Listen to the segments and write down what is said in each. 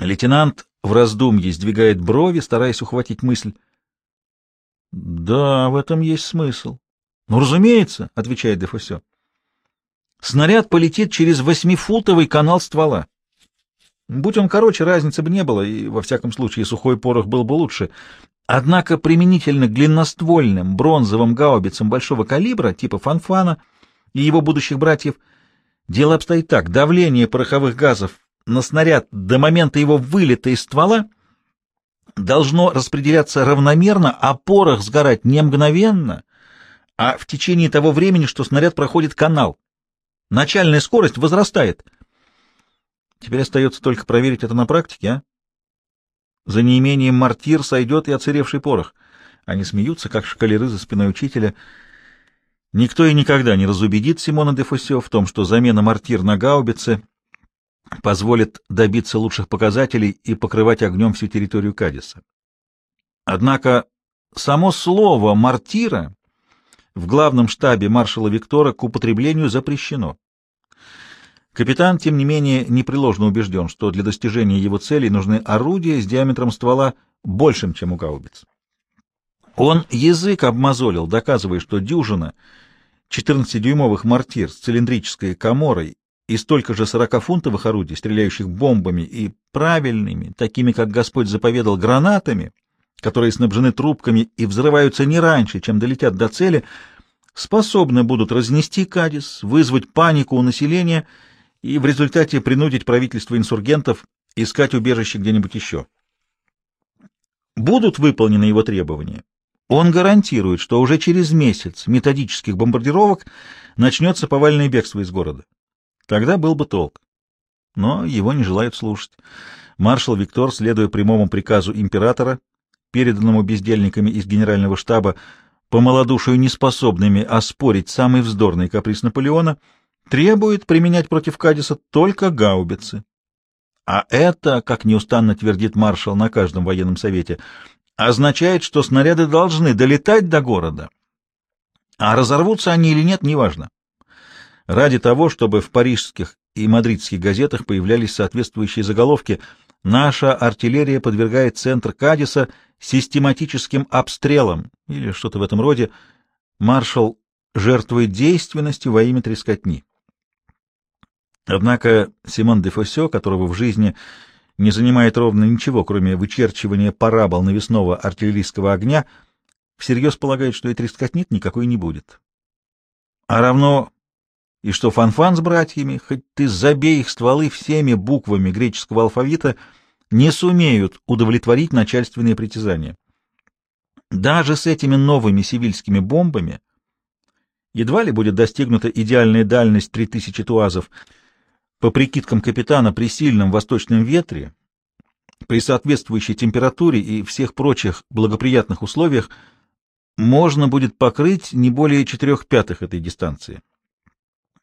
Лейтенант в раздумье сдвигает брови, стараясь ухватить мысль. — Да, в этом есть смысл. — Ну, разумеется, — отвечает Дефосе. Снаряд полетит через восьмифутовый канал ствола. Будь он короче, разницы бы не было, и, во всяком случае, сухой порох был бы лучше. Однако применительно к длинноствольным бронзовым гаубицам большого калибра, типа «Фанфана» и его будущих братьев, дело обстоит так. Давление пороховых газов на снаряд до момента его вылета из ствола должно распределяться равномерно, а порох сгорать не мгновенно, а в течение того времени, что снаряд проходит канал. Начальная скорость возрастает. Теперь остается только проверить это на практике, а? За неимением мортир сойдет и оцаревший порох. Они смеются, как шкалеры за спиной учителя. Никто и никогда не разубедит Симона де Фуссе в том, что замена мортир на гаубице позволит добиться лучших показателей и покрывать огнем всю территорию Кадиса. Однако само слово «мортира» в главном штабе маршала Виктора к употреблению запрещено. Капитан, тем не менее, непреложно убежден, что для достижения его целей нужны орудия с диаметром ствола большим, чем у гаубиц. Он язык обмозолил, доказывая, что дюжина 14-дюймовых мортир с цилиндрической коморой и столько же 40-фунтовых орудий, стреляющих бомбами и правильными, такими, как Господь заповедал, гранатами, которые снабжены трубками и взрываются не раньше, чем долетят до цели, способны будут разнести Кадис, вызвать панику у населения и в результате принудить правительство инсургентов искать убежище где-нибудь еще. Будут выполнены его требования. Он гарантирует, что уже через месяц методических бомбардировок начнется повальное бегство из города. Тогда был бы толк. Но его не желают слушать. Маршал Виктор, следуя прямому приказу императора, переданному бездельниками из генерального штаба, по малодушию неспособными оспорить самый вздорный каприз Наполеона, требует применять против Кадиса только гаубицы. А это, как неустанно твердит маршал на каждом военном совете, означает, что снаряды должны долетать до города. А разорвутся они или нет, неважно. Ради того, чтобы в парижских и мадридских газетах появлялись соответствующие заголовки «Наша артиллерия подвергает центр Кадиса систематическим обстрелам» или что-то в этом роде, маршал жертвует действенностью во имя трескотни. Однако Симон де Фосе, которого в жизни не занимает ровно ничего, кроме вычерчивания парабол навесного артиллерийского огня, всерьез полагает, что и трескотнит никакой не будет. А равно и что Фанфан с братьями, хоть ты забей их стволы всеми буквами греческого алфавита, не сумеют удовлетворить начальственные притязания. Даже с этими новыми сивильскими бомбами едва ли будет достигнута идеальная дальность 3000 туазов. По прикидкам капитана, при сильном восточном ветре, при соответствующей температуре и всех прочих благоприятных условиях можно будет покрыть не более четырех пятых этой дистанции.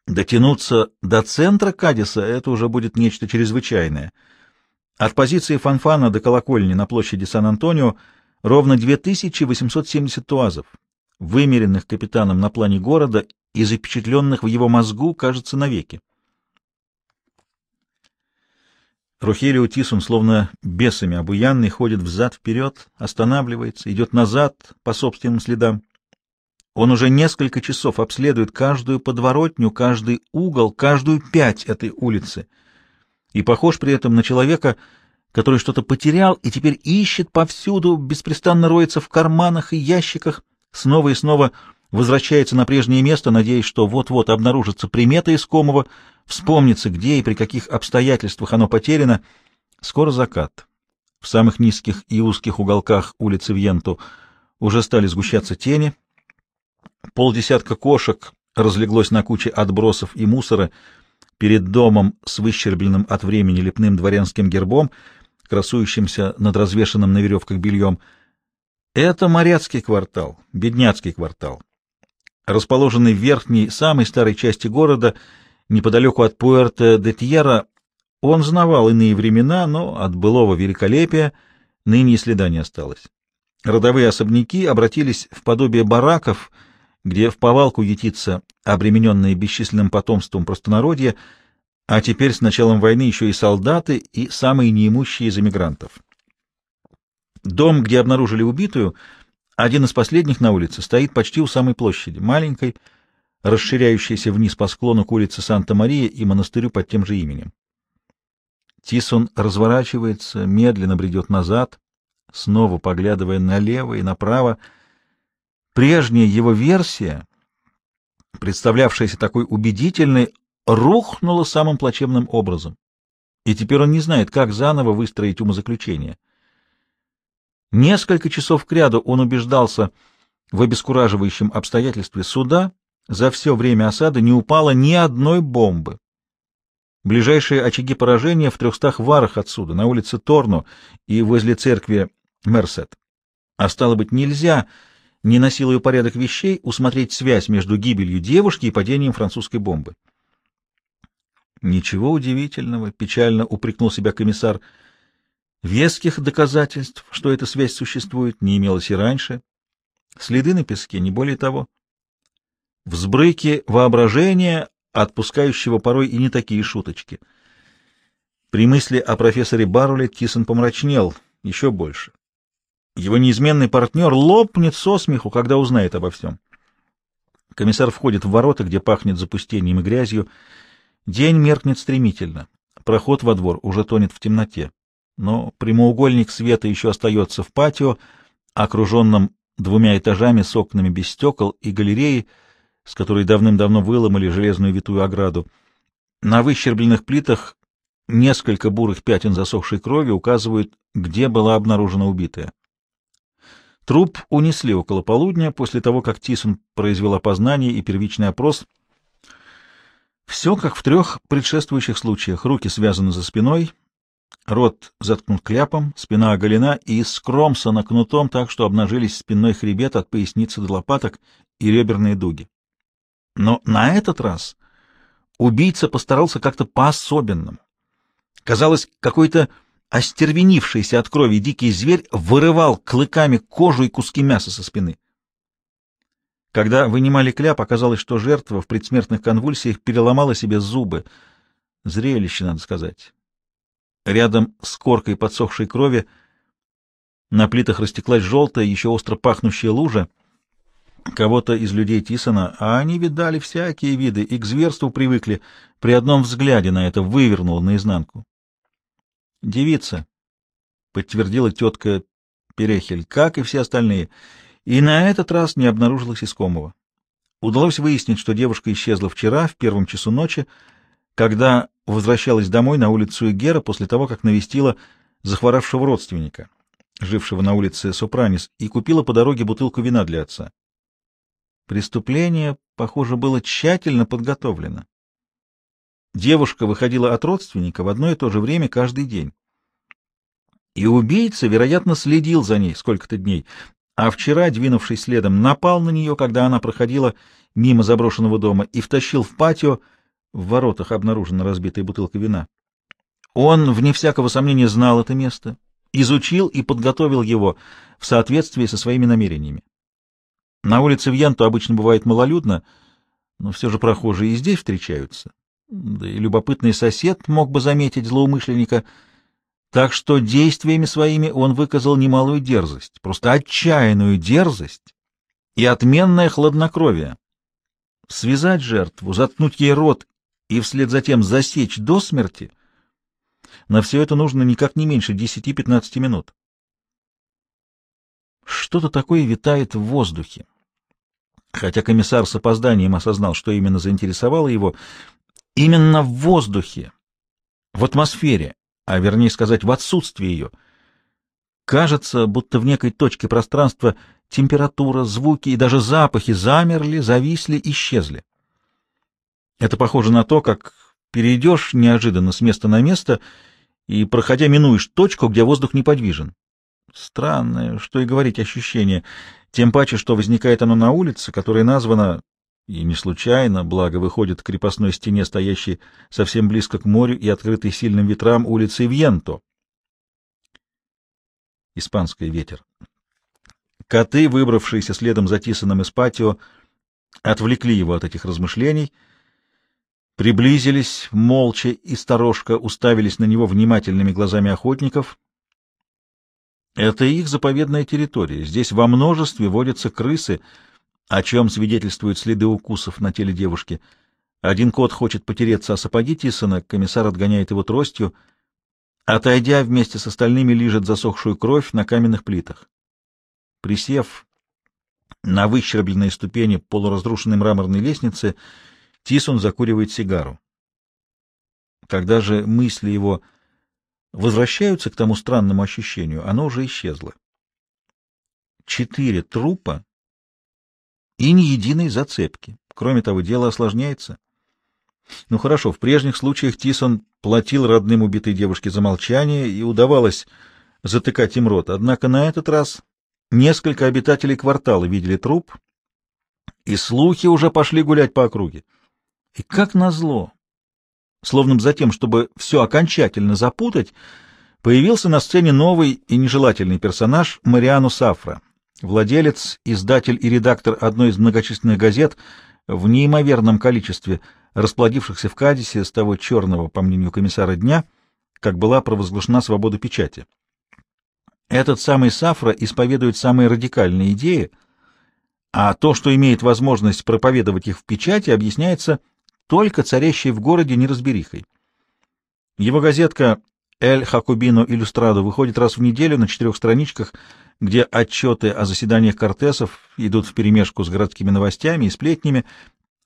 Дотянуться до центра Кадиса — это уже будет нечто чрезвычайное. От позиции Фанфана до колокольни на площади Сан-Антонио ровно 2870 туазов, вымеренных капитаном на плане города и запечатленных в его мозгу, кажется, навеки. Рухелио Тисун, словно бесами обуянный, ходит взад-вперед, останавливается, идет назад по собственным следам. Он уже несколько часов обследует каждую подворотню, каждый угол, каждую пять этой улицы. И похож при этом на человека, который что-то потерял и теперь ищет повсюду, беспрестанно роется в карманах и ящиках, снова и снова возвращается на прежнее место, надеясь, что вот-вот обнаружится примета искомого, вспомнится, где и при каких обстоятельствах оно потеряно. Скоро закат. В самых низких и узких уголках улицы Вьенту уже стали сгущаться тени — Полдесятка кошек разлеглось на куче отбросов и мусора перед домом с выщербленным от времени лепным дворянским гербом, красующимся над развешанным на веревках бельем. Это моряцкий квартал, бедняцкий квартал. Расположенный в верхней, самой старой части города, неподалеку от Пуэрто-де-Тьерра, он знавал иные времена, но от былого великолепия ныне и следа не осталось. Родовые особняки обратились в подобие бараков — где в повалку ютится обремененное бесчисленным потомством простонародье, а теперь с началом войны еще и солдаты и самые неимущие из эмигрантов. Дом, где обнаружили убитую, один из последних на улице, стоит почти у самой площади, маленькой, расширяющейся вниз по склону к улице Санта-Мария и монастырю под тем же именем. Тисон разворачивается, медленно бредет назад, снова поглядывая налево и направо. Прежняя его версия, представлявшаяся такой убедительной, рухнула самым плачевным образом. И теперь он не знает, как заново выстроить умозаключение. Несколько часов кряду он убеждался в обескураживающем обстоятельстве суда, за все время осады не упало ни одной бомбы. Ближайшие очаги поражения в трехстах варах отсюда, на улице Торну и возле церкви Мерсет. А стало быть, нельзя, не насилуя порядок вещей, усмотреть связь между гибелью девушки и падением французской бомбы. Ничего удивительного, печально упрекнул себя комиссар. Веских доказательств, что эта связь существует, не имелось и раньше. Следы на песке, не более того. Взбрыки воображения, отпускающего порой и не такие шуточки. При мысли о профессоре Барруле Тисон помрачнел еще больше. Его неизменный партнер лопнет со смеху, когда узнает обо всем. Комиссар входит в ворота, где пахнет запустением и грязью. День меркнет стремительно. Проход во двор уже тонет в темноте. Но прямоугольник света еще остается в патио, окруженном двумя этажами с окнами без стекол и галереей, с которой давным-давно выломали железную витую ограду. На выщербленных плитах несколько бурых пятен засохшей крови указывают, где была обнаружена убитая. Труп унесли около полудня, после того, как Тисон произвел опознание и первичный опрос — все как в трех предшествующих случаях. Руки связаны за спиной, рот заткнут кляпом, спина оголена и скромсана кнутом так, что обнажились спинной хребет от поясницы до лопаток и реберные дуги. Но на этот раз убийца постарался как-то по-особенному. Казалось, какой-то остервенившийся от крови дикий зверь вырывал клыками кожу и куски мяса со спины. Когда вынимали кляп, оказалось, что жертва в предсмертных конвульсиях переломала себе зубы. Зрелище, надо сказать. Рядом с коркой подсохшей крови на плитах растеклась желтая, еще остро пахнущая лужа. Кого-то из людей Тисона, а они видали всякие виды и к зверству привыкли, при одном взгляде на это вывернул наизнанку. «Девица», — подтвердила тетка Перехель, как и все остальные, — и на этот раз не обнаружилось искомого. Удалось выяснить, что девушка исчезла вчера, в первом часу ночи, когда возвращалась домой на улицу Гера после того, как навестила захворавшего родственника, жившего на улице Сопранис, и купила по дороге бутылку вина для отца. Преступление, похоже, было тщательно подготовлено. Девушка выходила от родственника в одно и то же время каждый день. И убийца, вероятно, следил за ней сколько-то дней, а вчера, двинувшись следом, напал на нее, когда она проходила мимо заброшенного дома, и втащил в патио, в воротах обнаружена разбитая бутылка вина. Он, вне всякого сомнения, знал это место, изучил и подготовил его в соответствии со своими намерениями. На улице Вьенту обычно бывает малолюдно, но все же прохожие и здесь встречаются. Да и любопытный сосед мог бы заметить злоумышленника — так что действиями своими он выказал немалую дерзость, просто отчаянную дерзость и отменное хладнокровие. Связать жертву, заткнуть ей рот и вслед за тем засечь до смерти — на все это нужно никак не меньше 10-15 минут. Что-то такое витает в воздухе. Хотя комиссар с опозданием осознал, что именно заинтересовало его, именно в воздухе, в атмосфере, а вернее сказать, в отсутствии ее. Кажется, будто в некой точке пространства температура, звуки и даже запахи замерли, зависли, исчезли. Это похоже на то, как перейдешь неожиданно с места на место и, проходя, минуешь точку, где воздух неподвижен. Странное, что и говорить, ощущение, тем паче, что возникает оно на улице, которая названа и не случайно, благо выходит к крепостной стене, стоящей совсем близко к морю и открытой сильным ветрам улицы Вьенто. Испанский ветер. Коты, выбравшиеся следом за Тисоном из патио, отвлекли его от этих размышлений. приблизились молча и сторожко уставились на него внимательными глазами охотников. Это их заповедная территория. Здесь во множестве водятся крысы, о чем свидетельствуют следы укусов на теле девушки. Один кот хочет потереться о сапоги Тисона, комиссар отгоняет его тростью. Отойдя, вместе с остальными лижет засохшую кровь на каменных плитах. Присев на выщербленные ступени полуразрушенной мраморной лестницы, Тисон закуривает сигару. Когда же мысли его возвращаются к тому странному ощущению, оно уже исчезло. Четыре трупа и ни единой зацепки. Кроме того, дело осложняется. Ну хорошо, в прежних случаях Тисон платил родным убитой девушке за молчание и удавалось затыкать им рот. Однако на этот раз несколько обитателей квартала видели труп, и слухи уже пошли гулять по округе. И как назло, словно за тем, чтобы все окончательно запутать, появился на сцене новый и нежелательный персонаж Мариану Сафра, владелец, издатель и редактор одной из многочисленных газет в неимоверном количестве, расплодившихся в Кадисе с того черного, по мнению комиссара, дня, как была провозглашена свобода печати. Этот самый Сафра исповедует самые радикальные идеи, а то, что имеет возможность проповедовать их в печати, объясняется только царящей в городе неразберихой. Его газетка «Эль Хакубино Иллюстрадо» выходит раз в неделю на четырех страничках, где отчеты о заседаниях Кортесов идут вперемешку с городскими новостями и сплетнями,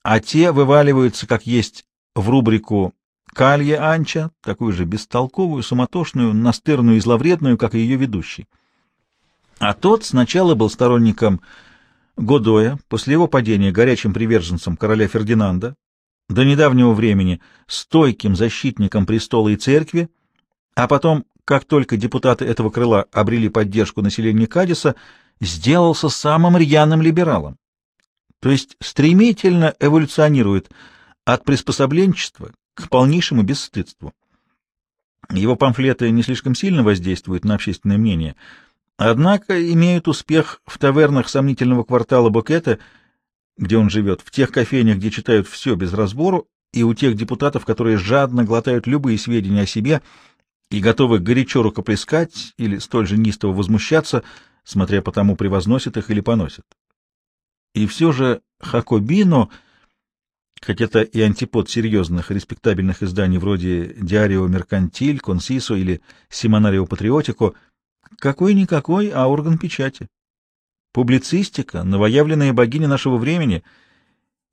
а те вываливаются, как есть, в рубрику «Калье Анча», такую же бестолковую, суматошную, настырную и зловредную, как и ее ведущий. А тот сначала был сторонником Годоя, после его падения горячим приверженцем короля Фердинанда, до недавнего времени стойким защитником престола и церкви, а потом, как только депутаты этого крыла обрели поддержку населения Кадиса, сделался самым рьяным либералом. То есть стремительно эволюционирует от приспособленчества к полнейшему бесстыдству. Его памфлеты не слишком сильно воздействуют на общественное мнение, однако имеют успех в тавернах сомнительного квартала Букета – где он живет, в тех кофейнях, где читают все без разбору, и у тех депутатов, которые жадно глотают любые сведения о себе и готовы горячо рукоплескать или столь же неистово возмущаться, смотря по тому, превозносят их или поносят. И все же Хакобино, хоть это и антипод серьезных респектабельных изданий вроде «Диарио Меркантиль», «Консисо» или «Симонарио Патриотико», какой-никакой, а орган печати публицистика, новоявленная богиня нашего времени,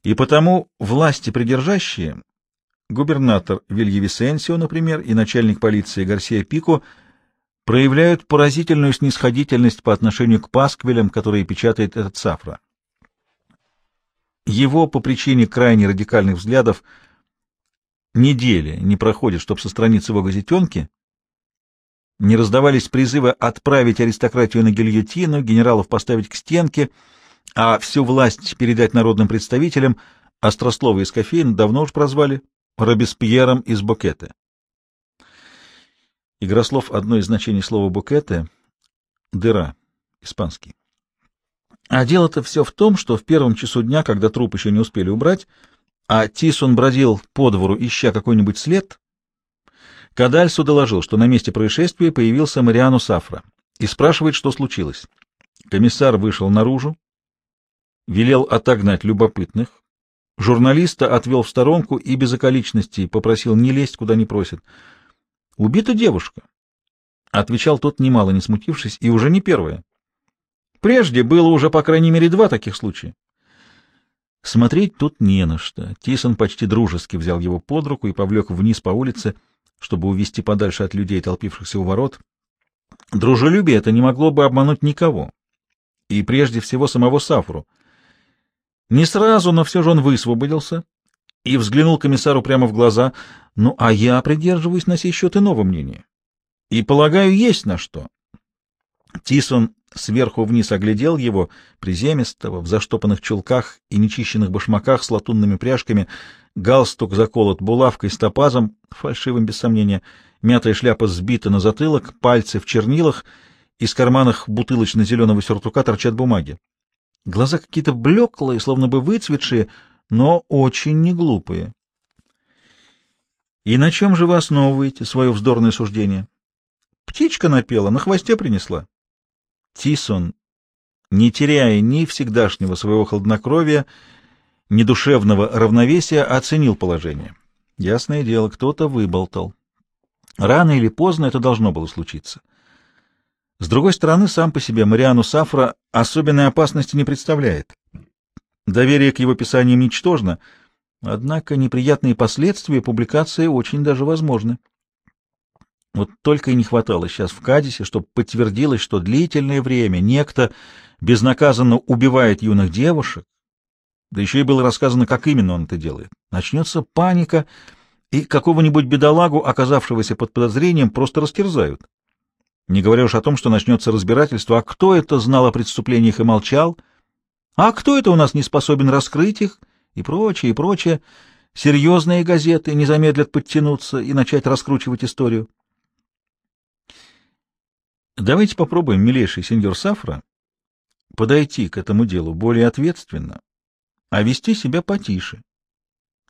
и потому власти придержащие, губернатор Вильявисенсио, например, и начальник полиции Гарсия Пико, проявляют поразительную снисходительность по отношению к пасквилям, которые печатает этот Сафра. Его по причине крайне радикальных взглядов недели не проходит, чтобы со страниц его газетенки не раздавались призывы отправить аристократию на гильотину, генералов поставить к стенке, а всю власть передать народным представителям, острослова из кофеин давно уж прозвали Робеспьером из Букета. Игрослов — одно из значений слова «букете» — дыра, испанский. А дело-то все в том, что в первом часу дня, когда труп еще не успели убрать, а Тисон бродил по двору, ища какой-нибудь след, Кадальсу доложил, что на месте происшествия появился Мариану Сафра и спрашивает, что случилось. Комиссар вышел наружу, велел отогнать любопытных, журналиста отвел в сторонку и без околичностей попросил не лезть, куда не просят. «Убита девушка», — отвечал тот, немало не смутившись, и уже не первая. Прежде было уже, по крайней мере, два таких случая. Смотреть тут не на что. Тисон почти дружески взял его под руку и повлек вниз по улице, — чтобы увести подальше от людей, толпившихся у ворот. Дружелюбие это не могло бы обмануть никого, и прежде всего самого Сафру. Не сразу, но все же он высвободился и взглянул комиссару прямо в глаза. «Ну, а я придерживаюсь на сей счет иного мнения. И, полагаю, есть на что». Тисон сверху вниз оглядел его, приземистого, в заштопанных чулках и нечищенных башмаках с латунными пряжками, галстук заколот булавкой с топазом, фальшивым без сомнения, мятая шляпа сбита на затылок, пальцы в чернилах, из карманах бутылочно-зеленого сюртука торчат бумаги. Глаза какие-то блеклые, словно бы выцветшие, но очень неглупые. И на чем же вы основываете свое вздорное суждение? Птичка напела, на хвосте принесла. Тисон, не теряя ни всегдашнего своего хладнокровия, ни душевного равновесия, оценил положение. Ясное дело, кто-то выболтал. Рано или поздно это должно было случиться. С другой стороны, сам по себе Мариану Сафра особенной опасности не представляет. Доверие к его писаниям ничтожно, однако неприятные последствия публикации очень даже возможны. Вот только и не хватало сейчас в Кадисе, чтобы подтвердилось, что длительное время некто безнаказанно убивает юных девушек, да еще и было рассказано, как именно он это делает. Начнется паника, и какого-нибудь бедолагу, оказавшегося под подозрением, просто растерзают. Не говоря уж о том, что начнется разбирательство, а кто это знал о преступлениях и молчал, а кто это у нас не способен раскрыть их, и прочее, и прочее. Серьезные газеты не замедлят подтянуться и начать раскручивать историю. Давайте попробуем, милейший сеньор Сафра, подойти к этому делу более ответственно, а вести себя потише.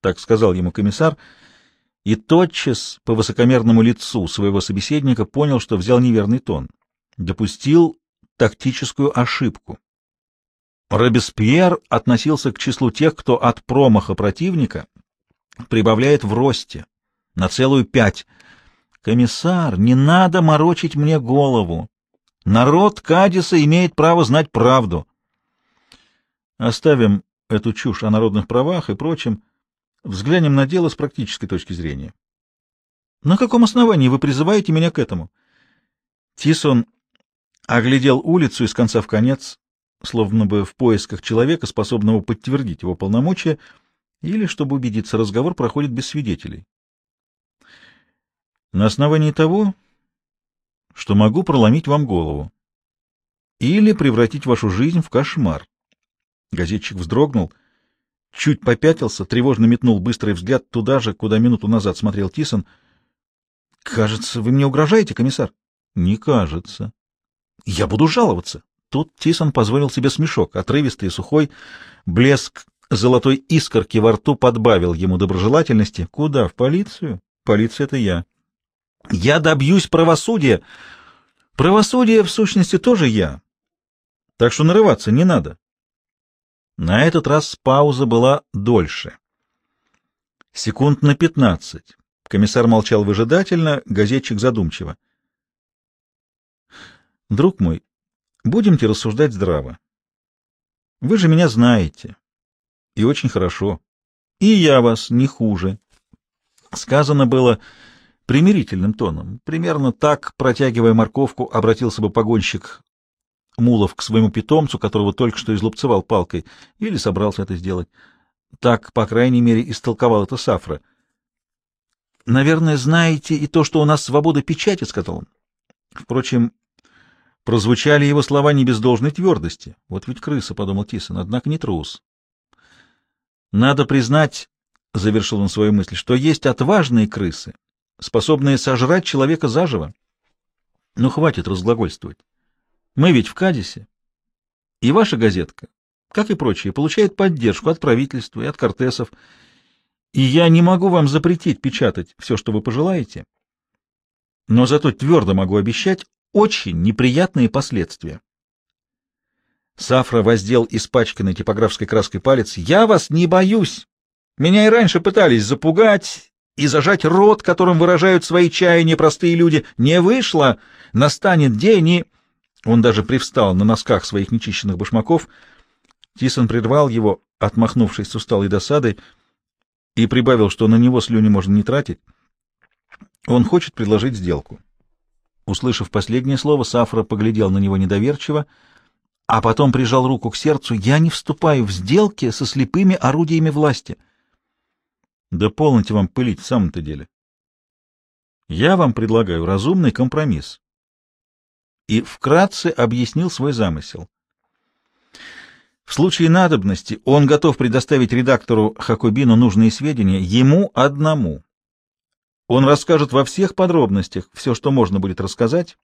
Так сказал ему комиссар, и тотчас по высокомерному лицу своего собеседника понял, что взял неверный тон, допустил тактическую ошибку. Робеспьер относился к числу тех, кто от промаха противника прибавляет в росте на целую пять. Комиссар, не надо морочить мне голову. Народ Кадиса имеет право знать правду. Оставим эту чушь о народных правах и прочем. Взглянем на дело с практической точки зрения. На каком основании вы призываете меня к этому? Тисон оглядел улицу из конца в конец, словно бы в поисках человека, способного подтвердить его полномочия, или, чтобы убедиться, разговор проходит без свидетелей. На основании того, что могу проломить вам голову или превратить вашу жизнь в кошмар. Газетчик вздрогнул, чуть попятился, тревожно метнул быстрый взгляд туда же, куда минуту назад смотрел Тисон. — Кажется, вы мне угрожаете, комиссар? — Не кажется. — Я буду жаловаться. Тут Тисон позволил себе смешок, отрывистый и сухой. Блеск золотой искорки во рту подбавил ему доброжелательности. — Куда? В полицию? Полиция — это я. — Я добьюсь правосудия. Правосудие, в сущности, тоже я. Так что нарываться не надо. На этот раз пауза была дольше. Секунд на пятнадцать. Комиссар молчал выжидательно, газетчик задумчиво. «Друг мой, будемте рассуждать здраво. Вы же меня знаете. И очень хорошо. И я вас не хуже». Сказано было примирительным тоном. Примерно так, протягивая морковку, обратился бы погонщик Мулов к своему питомцу, которого только что излупцевал палкой, или собрался это сделать. Так, по крайней мере, истолковал это Сафра. «Наверное, знаете и то, что у нас свобода печати», — сказал он. Впрочем, прозвучали его слова не без должной твердости. «Вот ведь крыса», — подумал Тисон, — «однако не трус». «Надо признать», — завершил он свою мысль, — «что есть отважные крысы, способные сожрать человека заживо. Ну, хватит разглагольствовать. Мы ведь в Кадисе. И ваша газетка, как и прочие, получает поддержку от правительства и от кортесов. И я не могу вам запретить печатать все, что вы пожелаете, но зато твердо могу обещать очень неприятные последствия. Сафра воздел испачканной типографской краской палец. «Я вас не боюсь! Меня и раньше пытались запугать и зажать рот, которым выражают свои чаяния простые люди. Не вышло! Настанет день и...» Он даже привстал на носках своих нечищенных башмаков. Тисон прервал его, отмахнувшись с усталой досадой, и прибавил, что на него слюни можно не тратить. Он хочет предложить сделку. Услышав последнее слово, Сафра поглядел на него недоверчиво, а потом прижал руку к сердцу. «Я не вступаю в сделки со слепыми орудиями власти». «Да полноте вам пылить в самом-то деле. Я вам предлагаю разумный компромисс и вкратце объяснил свой замысел. В случае надобности он готов предоставить редактору Хакубину нужные сведения ему одному. Он расскажет во всех подробностях все, что можно будет рассказать,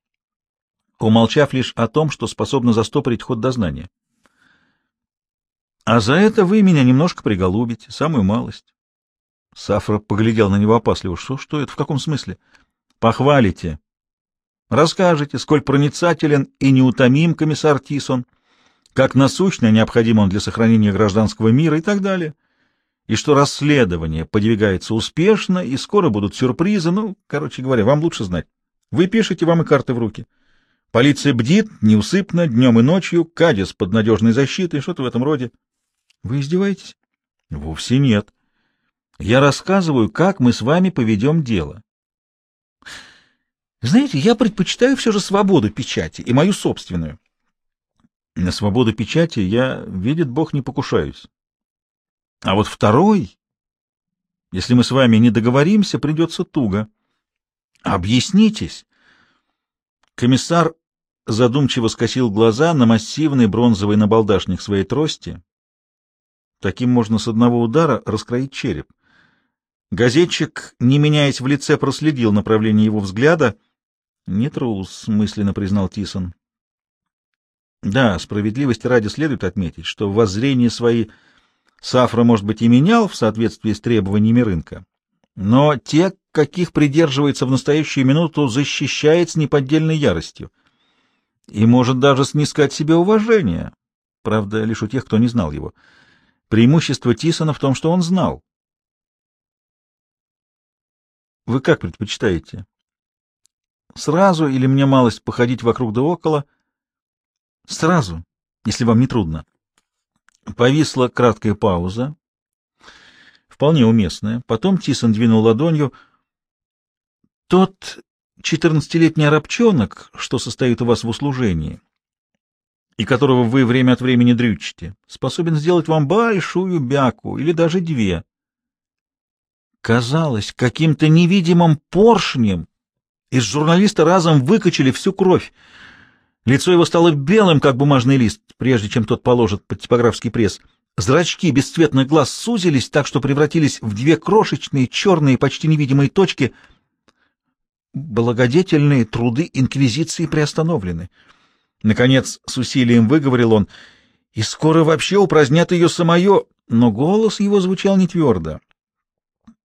умолчав лишь о том, что способно застопорить ход дознания. А за это вы меня немножко приголубите, самую малость. Сафра поглядел на него опасливо. Что, что это? В каком смысле? Похвалите. Расскажете, сколь проницателен и неутомим комиссар Тисон, как насущно необходим он для сохранения гражданского мира и так далее. И что расследование подвигается успешно, и скоро будут сюрпризы. Ну, короче говоря, вам лучше знать. Вы пишете, вам и карты в руки. Полиция бдит неусыпно днем и ночью, Кадис под надежной защитой, что-то в этом роде. Вы издеваетесь? Вовсе нет. Я рассказываю, как мы с вами поведем дело. Знаете, я предпочитаю все же свободу печати и мою собственную. На свободу печати я, видит Бог, не покушаюсь. А вот второй, если мы с вами не договоримся, придется туго. Объяснитесь. Комиссар задумчиво скосил глаза на массивный бронзовый набалдашник своей трости. Таким можно с одного удара раскроить череп. Газетчик, не меняясь в лице, проследил направление его взгляда. «Не трус», — мысленно признал Тисон. Да, справедливости ради следует отметить, что в воззрении свои Сафра, может быть, и менял в соответствии с требованиями рынка, но те, каких придерживается в настоящую минуту, защищает с неподдельной яростью и может даже снискать себе уважение, правда, лишь у тех, кто не знал его. Преимущество Тисона в том, что он знал. Вы как предпочитаете? Сразу или мне малость походить вокруг да около? Сразу, если вам не трудно. Повисла краткая пауза, вполне уместная. Потом Тисон двинул ладонью. Тот четырнадцатилетний арабчонок, что состоит у вас в услужении, и которого вы время от времени дрючите, способен сделать вам большую бяку или даже две. Казалось, каким-то невидимым поршнем из журналиста разом выкачали всю кровь. Лицо его стало белым, как бумажный лист, прежде чем тот положит под типографский пресс. Зрачки бесцветных глаз сузились так, что превратились в две крошечные, черные, почти невидимые точки. Благодетельные труды Инквизиции приостановлены. Наконец, с усилием выговорил он, и скоро вообще упразднят ее самое, но голос его звучал не твердо.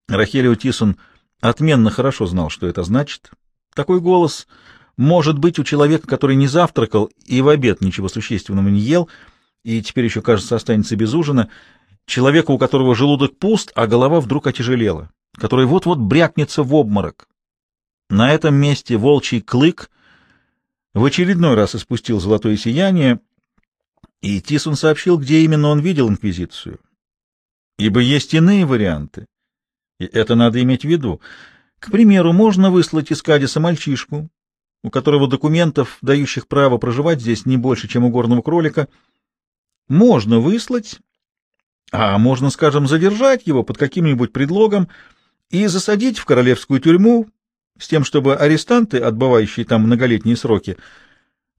Рахелио Тисон отменно хорошо знал, что это значит. Такой голос может быть у человека, который не завтракал и в обед ничего существенного не ел, и теперь еще, кажется, останется без ужина, человека, у которого желудок пуст, а голова вдруг отяжелела, который вот-вот брякнется в обморок. На этом месте волчий клык в очередной раз испустил золотое сияние, и Тисон сообщил, где именно он видел Инквизицию. Ибо есть иные варианты, и это надо иметь в виду. К примеру, можно выслать из Кадиса мальчишку, у которого документов, дающих право проживать здесь, не больше, чем у горного кролика. Можно выслать, а можно, скажем, задержать его под каким-нибудь предлогом и засадить в королевскую тюрьму с тем, чтобы арестанты, отбывающие там многолетние сроки,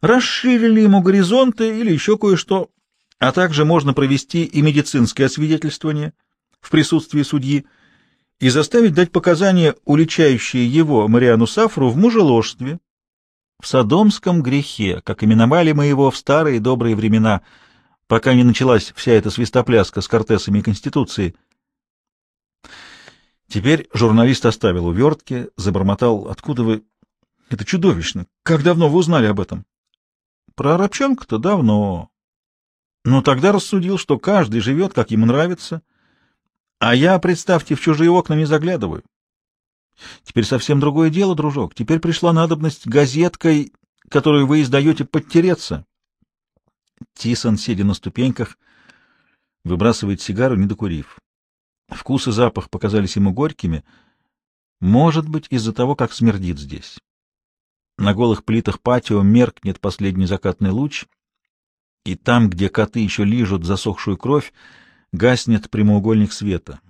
расширили ему горизонты или еще кое-что, а также можно провести и медицинское освидетельствование в присутствии судьи и заставить дать показания, уличающие его, Мариану Сафру, в мужеложстве, в садомском грехе, как именовали мы его в старые добрые времена, пока не началась вся эта свистопляска с Кортесами и Конституцией. Теперь журналист оставил увертки, забормотал, откуда вы... Это чудовищно. Как давно вы узнали об этом? Про Арабчонка-то давно. Но тогда рассудил, что каждый живет, как ему нравится, а я, представьте, в чужие окна не заглядываю. Теперь совсем другое дело, дружок. Теперь пришла надобность газеткой, которую вы издаете, подтереться. Тисон, сидя на ступеньках, выбрасывает сигару, не докурив. Вкус и запах показались ему горькими, может быть, из-за того, как смердит здесь. На голых плитах патио меркнет последний закатный луч, и там, где коты еще лижут засохшую кровь, гаснет прямоугольник света.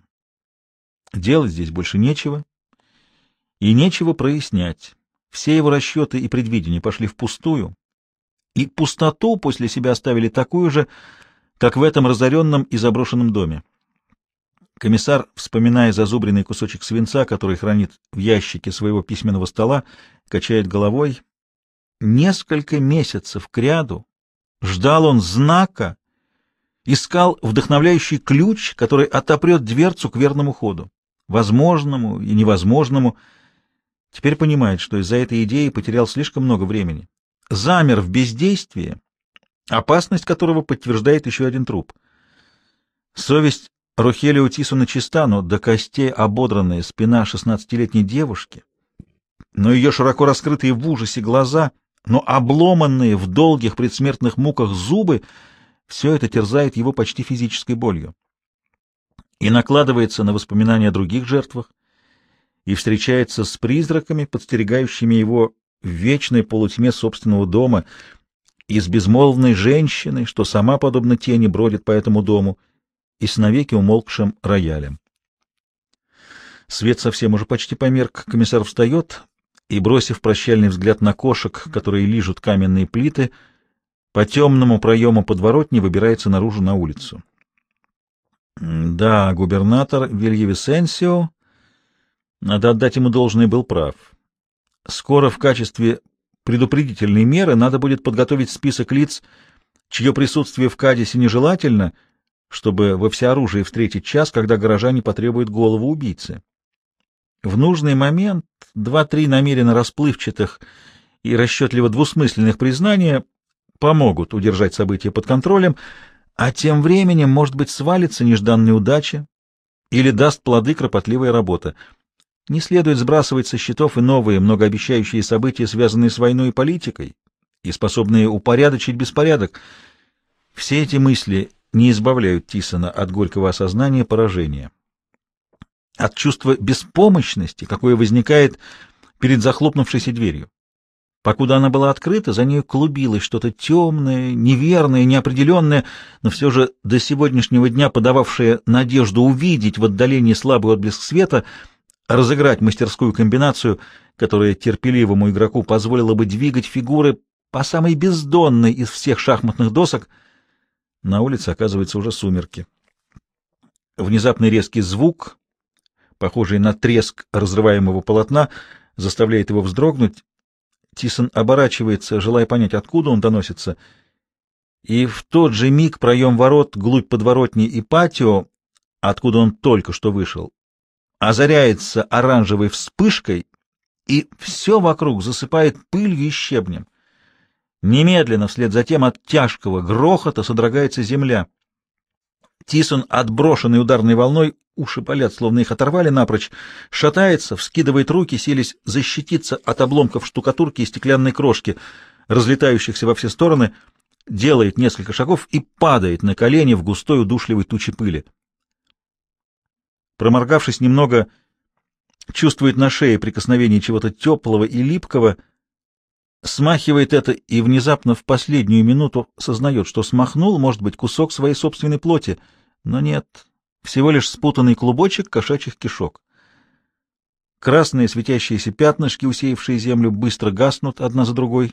Делать здесь больше нечего, и нечего прояснять. Все его расчеты и предвидения пошли впустую, и пустоту после себя оставили такую же, как в этом разоренном и заброшенном доме. Комиссар, вспоминая зазубренный кусочек свинца, который хранит в ящике своего письменного стола, качает головой. Несколько месяцев кряду ждал он знака, искал вдохновляющий ключ, который отопрет дверцу к верному ходу. возможному и невозможному. Теперь понимает, что из-за этой идеи потерял слишком много времени. Замер в бездействии, опасность которого подтверждает еще один труп. Совесть Рухелио Тисона чиста, но до костей ободранная спина шестнадцатилетней девушки, но ее широко раскрытые в ужасе глаза, но обломанные в долгих предсмертных муках зубы — все это терзает его почти физической болью. И накладывается на воспоминания о других жертвах, и встречается с призраками, подстерегающими его в вечной полутьме собственного дома, и с безмолвной женщиной, что сама, подобно тени, бродит по этому дому, и с навеки умолкшим роялем. Свет совсем уже почти померк, комиссар встает и, бросив прощальный взгляд на кошек, которые лижут каменные плиты, по темному проему подворотни выбирается наружу на улицу. Да, губернатор Вильявисенсио, надо отдать ему должное, был прав. Скоро в качестве предупредительной меры надо будет подготовить список лиц, чье присутствие в Кадисе нежелательно, чтобы во всеоружии встретить час, когда горожане потребуют голову убийцы. В нужный момент два-три намеренно расплывчатых и расчетливо двусмысленных признания помогут удержать события под контролем, а тем временем, может быть, свалится нежданная удача или даст плоды кропотливая работа. Не следует сбрасывать со счетов и новые многообещающие события, связанные с войной и политикой, и способные упорядочить беспорядок. Все эти мысли не избавляют Тисона от горького осознания поражения, от чувства беспомощности, какое возникает перед захлопнувшейся дверью. Покуда она была открыта, за нею клубилось что-то темное, неверное, неопределенное, но все же до сегодняшнего дня подававшее надежду увидеть в отдалении слабый отблеск света, разыграть мастерскую комбинацию, которая терпеливому игроку позволила бы двигать фигуры по самой бездонной из всех шахматных досок. На улице, оказывается, уже сумерки. Внезапный резкий звук, похожий на треск разрываемого полотна, заставляет его вздрогнуть, Тисон оборачивается, желая понять, откуда он доносится, и в тот же миг проем ворот, глубь подворотни и патио, откуда он только что вышел, озаряется оранжевой вспышкой, и все вокруг засыпает пылью и щебнем. Немедленно вслед за тем от тяжкого грохота содрогается земля. Тисон, отброшенный ударной волной, уши болят, словно их оторвали напрочь, шатается, вскидывает руки, селись защититься от обломков штукатурки и стеклянной крошки, разлетающихся во все стороны, делает несколько шагов и падает на колени в густой удушливой туче пыли. Проморгавшись немного, чувствует на шее прикосновение чего-то теплого и липкого, смахивает это и внезапно в последнюю минуту сознает, что смахнул, может быть, кусок своей собственной плоти, но нет, всего лишь спутанный клубочек кошачьих кишок. Красные светящиеся пятнышки, усеявшие землю, быстро гаснут одна за другой.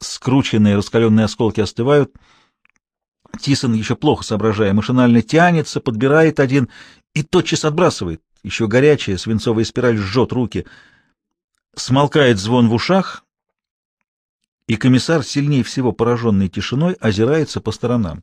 Скрученные раскаленные осколки остывают. Тисон, еще плохо соображая, машинально тянется, подбирает один и тотчас отбрасывает. Еще горячая свинцовая спираль жжет руки. Смолкает звон в ушах, и комиссар, сильнее всего пораженный тишиной, озирается по сторонам.